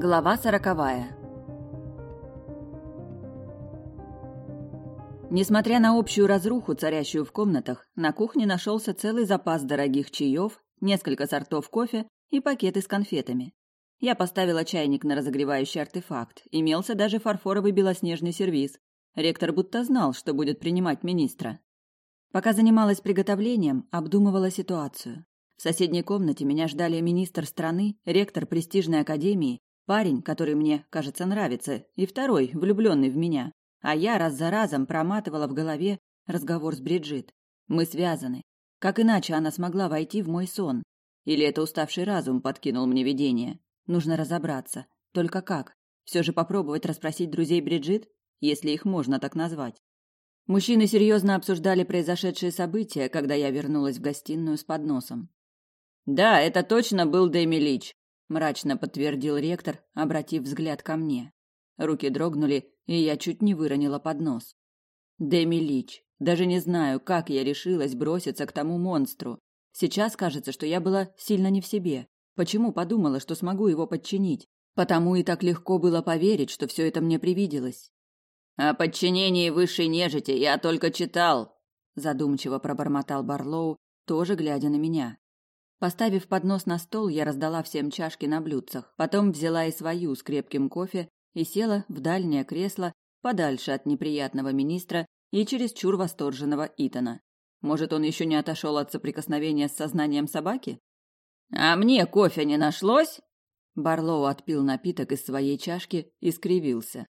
Глава сороковая. Несмотря на общую разруху, царящую в комнатах, на кухне нашелся целый запас дорогих чаев, несколько сортов кофе и пакеты с конфетами. Я поставила чайник на разогревающий артефакт, имелся даже фарфоровый белоснежный сервиз. Ректор будто знал, что будет принимать министра. Пока занималась приготовлением, обдумывала ситуацию. В соседней комнате меня ждали министр страны, ректор престижной академии Парень, который мне, кажется, нравится, и второй, влюбленный в меня. А я раз за разом проматывала в голове разговор с Бриджит. Мы связаны. Как иначе она смогла войти в мой сон? Или это уставший разум подкинул мне видение? Нужно разобраться. Только как? Все же попробовать расспросить друзей Бриджит, если их можно так назвать. Мужчины серьезно обсуждали произошедшие события, когда я вернулась в гостиную с подносом. «Да, это точно был Дэми Лич мрачно подтвердил ректор, обратив взгляд ко мне. Руки дрогнули, и я чуть не выронила поднос. Деми Лич. Даже не знаю, как я решилась броситься к тому монстру. Сейчас кажется, что я была сильно не в себе. Почему подумала, что смогу его подчинить? Потому и так легко было поверить, что все это мне привиделось. О подчинении высшей нежити я только читал, задумчиво пробормотал Барлоу, тоже глядя на меня. Поставив поднос на стол, я раздала всем чашки на блюдцах, потом взяла и свою с крепким кофе и села в дальнее кресло подальше от неприятного министра и чересчур восторженного Итана. Может, он еще не отошел от соприкосновения с сознанием собаки? А мне кофе не нашлось? Барлоу отпил напиток из своей чашки и скривился.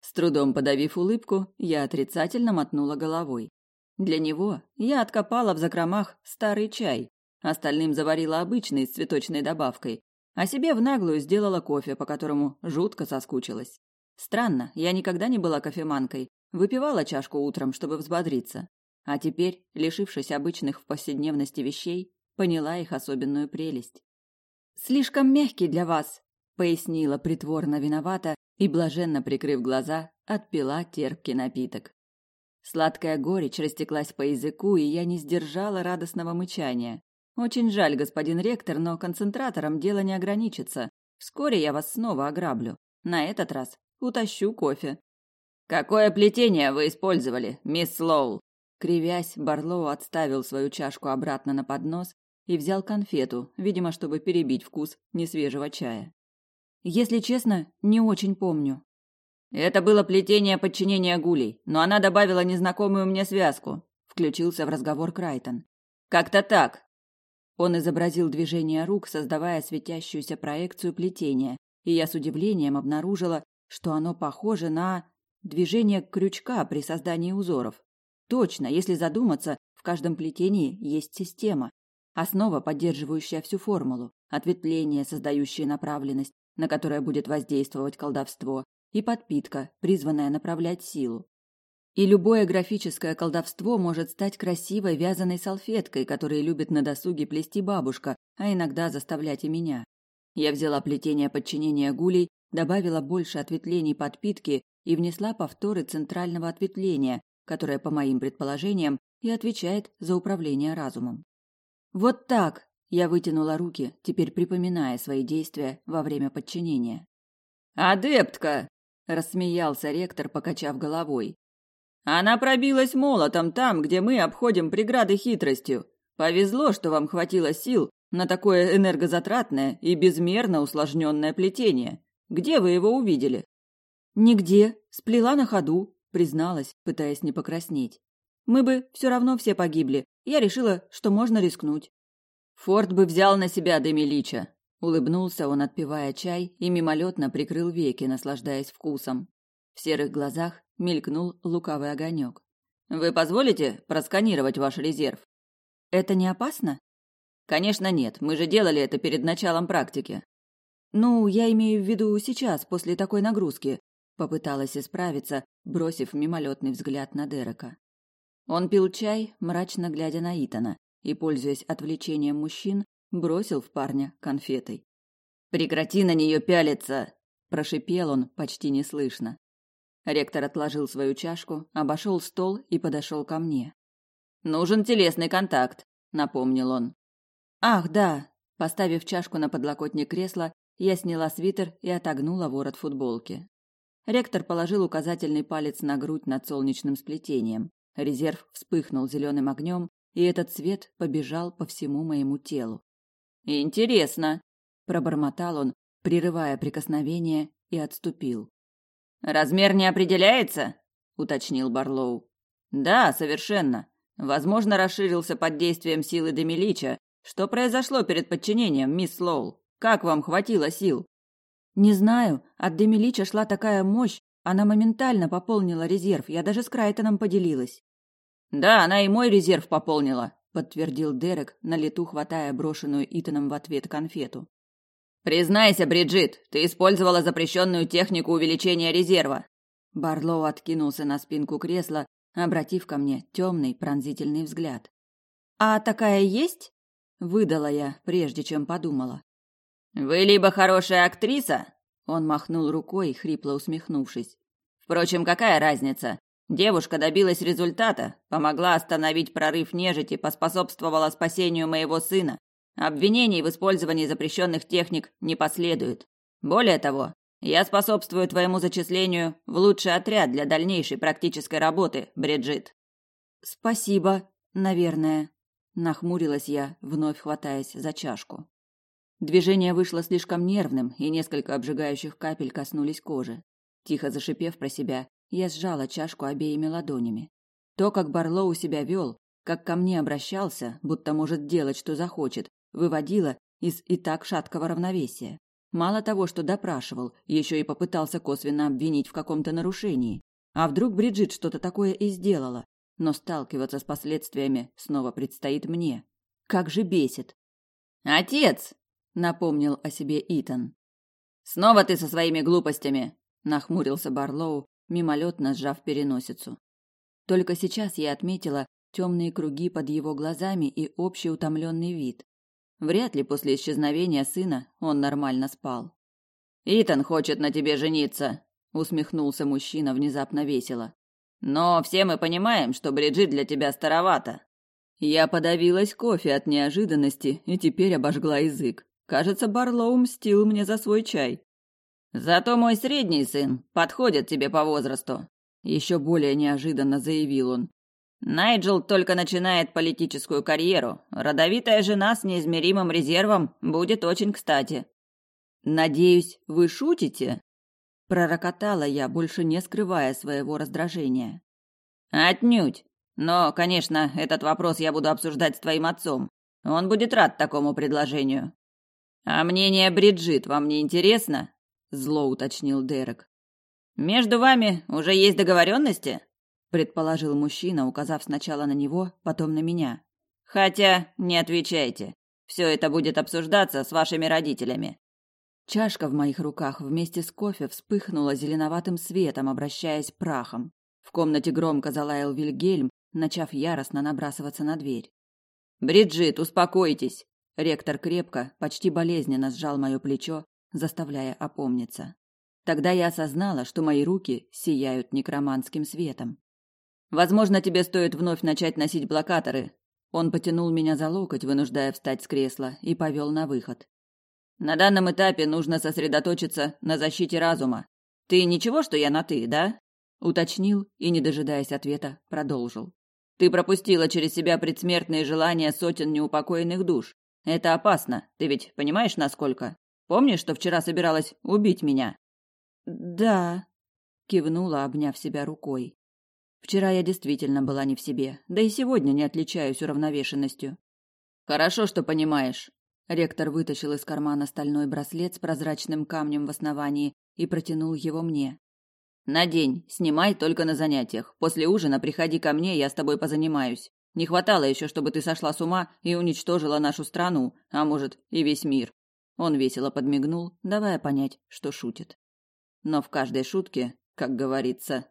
С трудом подавив улыбку, я отрицательно мотнула головой. Для него я откопала в закромах старый чай, Остальным заварила обычный с цветочной добавкой, а себе в наглую сделала кофе, по которому жутко соскучилась. Странно, я никогда не была кофеманкой, выпивала чашку утром, чтобы взбодриться. А теперь, лишившись обычных в повседневности вещей, поняла их особенную прелесть. «Слишком мягкий для вас», — пояснила притворно виновата и, блаженно прикрыв глаза, отпила терпкий напиток. Сладкая горечь растеклась по языку, и я не сдержала радостного мычания. Очень жаль, господин ректор, но концентратором дело не ограничится. Вскоре я вас снова ограблю. На этот раз утащу кофе. Какое плетение вы использовали, мисс Лоул? Кривясь, Барлоу отставил свою чашку обратно на поднос и взял конфету, видимо, чтобы перебить вкус несвежего чая. Если честно, не очень помню. Это было плетение подчинения гулей, но она добавила незнакомую мне связку. Включился в разговор Крайтон. Как-то так, он изобразил движение рук, создавая светящуюся проекцию плетения, и я с удивлением обнаружила, что оно похоже на движение крючка при создании узоров. Точно, если задуматься, в каждом плетении есть система, основа, поддерживающая всю формулу, ответвление, создающее направленность, на которое будет воздействовать колдовство, и подпитка, призванная направлять силу. И любое графическое колдовство может стать красивой вязаной салфеткой, которую любит на досуге плести бабушка, а иногда заставлять и меня. Я взяла плетение подчинения гулей, добавила больше ответвлений подпитки и внесла повторы центрального ответвления, которое, по моим предположениям, и отвечает за управление разумом. Вот так я вытянула руки, теперь припоминая свои действия во время подчинения. «Адептка!» – рассмеялся ректор, покачав головой. Она пробилась молотом там, где мы обходим преграды хитростью. Повезло, что вам хватило сил на такое энергозатратное и безмерно усложненное плетение. Где вы его увидели? Нигде. Сплела на ходу, призналась, пытаясь не покраснеть. Мы бы все равно все погибли. Я решила, что можно рискнуть. Форд бы взял на себя Демилича. Улыбнулся он, отпивая чай, и мимолетно прикрыл веки, наслаждаясь вкусом. В серых глазах мелькнул лукавый огонек. Вы позволите просканировать ваш резерв? Это не опасно? Конечно, нет. Мы же делали это перед началом практики. Ну, я имею в виду сейчас, после такой нагрузки, попыталась исправиться, бросив мимолетный взгляд на Дерека. Он пил чай, мрачно глядя на Итана, и, пользуясь отвлечением мужчин, бросил в парня конфетой. «Прекрати на нее пялиться!» – прошипел он почти неслышно. Ректор отложил свою чашку, обошел стол и подошел ко мне. Нужен телесный контакт, напомнил он. Ах, да. Поставив чашку на подлокотник кресла, Я сняла свитер и отогнула ворот футболки. Ректор положил указательный палец на грудь над солнечным сплетением. Резерв вспыхнул зеленым огнем, и этот цвет побежал по всему моему телу. «Интересно», – пробормотал он, прерывая прикосновение, и отступил. «Размер не определяется?» – уточнил Барлоу. «Да, совершенно. Возможно, расширился под действием силы Демилича. Что произошло перед подчинением, мисс Лоул? Как вам хватило сил?» «Не знаю. От Демилича шла такая мощь, она моментально пополнила резерв. Я даже с Крайтоном поделилась». «Да, она и мой резерв пополнила», — подтвердил Дерек, на лету хватая брошенную Итаном в ответ конфету. «Признайся, Бриджит, ты использовала запрещенную технику увеличения резерва». Барлоу откинулся на спинку кресла, обратив ко мне темный пронзительный взгляд. «А такая есть?» — выдала я, прежде чем подумала. «Вы либо хорошая актриса?» — он махнул рукой, хрипло усмехнувшись. «Впрочем, какая разница? Девушка добилась результата, помогла остановить прорыв нежити, поспособствовала спасению моего сына. Обвинений в использовании запрещенных техник не последует. Более того, я способствую твоему зачислению в лучший отряд для дальнейшей практической работы, Бриджит. Спасибо, наверное, нахмурилась я, вновь хватаясь за чашку. Движение вышло слишком нервным, и несколько обжигающих капель коснулись кожи. Тихо зашипев про себя, я сжала чашку обеими ладонями. То, как Барлоу себя вел, как ко мне обращался, будто может делать, что захочет, выводило из и так шаткого равновесия. Мало того, что допрашивал, еще и попытался косвенно обвинить в каком-то нарушении. А вдруг Бриджит что-то такое и сделала? Но сталкиваться с последствиями снова предстоит мне. Как же бесит. «Отец!» — напомнил о себе Итан. «Снова ты со своими глупостями!» — нахмурился Барлоу, мимолетно сжав переносицу. Только сейчас я отметила темные круги под его глазами и общий утомленный вид. Вряд ли после исчезновения сына он нормально спал. «Итан хочет на тебе жениться», — усмехнулся мужчина внезапно весело. «Но все мы понимаем, что Бриджит для тебя старовата». Я подавилась кофе от неожиданности и теперь обожгла язык. Кажется, Барлоу мстил мне за свой чай. Зато мой средний сын подходит тебе по возрасту, еще более неожиданно заявил он. Найджел только начинает политическую карьеру. Родовитая жена с неизмеримым резервом будет очень кстати. Надеюсь, вы шутите? пророкотала я, больше не скрывая своего раздражения. Отнюдь. Но, конечно, этот вопрос я буду обсуждать с твоим отцом. Он будет рад такому предложению. А мнение Бриджит вам не интересно? зло уточнил Дерек. Между вами уже есть договоренности? Предположил мужчина, указав сначала на него, потом на меня. Хотя не отвечайте. Все это будет обсуждаться с вашими родителями. Чашка в моих руках вместе с кофе вспыхнула зеленоватым светом, обращаясь прахом. В комнате громко залаял Вильгельм, начав яростно набрасываться на дверь. Бриджит, успокойтесь. Ректор крепко, почти болезненно сжал мое плечо, заставляя опомниться. Тогда я осознала, что мои руки сияют некроманским светом. Возможно, тебе стоит вновь начать носить блокаторы. Он потянул меня за локоть, вынуждая встать с кресла, и повел на выход. На данном этапе нужно сосредоточиться на защите разума. Ты ничего, что я на ты, да? уточнил и, не дожидаясь ответа, продолжил. Ты пропустила через себя предсмертные желания сотен неупокоенных душ. Это опасно. Ты ведь понимаешь, насколько? Помнишь, что вчера собиралась убить меня? Да, кивнула, обняв себя рукой. Вчера я действительно была не в себе, да и сегодня не отличаюсь уравновешенностью. Хорошо, что понимаешь. Ректор вытащил из кармана стальной браслет с прозрачным камнем в основании и протянул его мне. Надень, снимай только на занятиях. После ужина приходи ко мне, я с тобой позанимаюсь. Не хватало еще, чтобы ты сошла с ума и уничтожила нашу страну, а может, и весь мир. Он весело подмигнул, давая понять, что шутит. Но в каждой шутке, как говорится,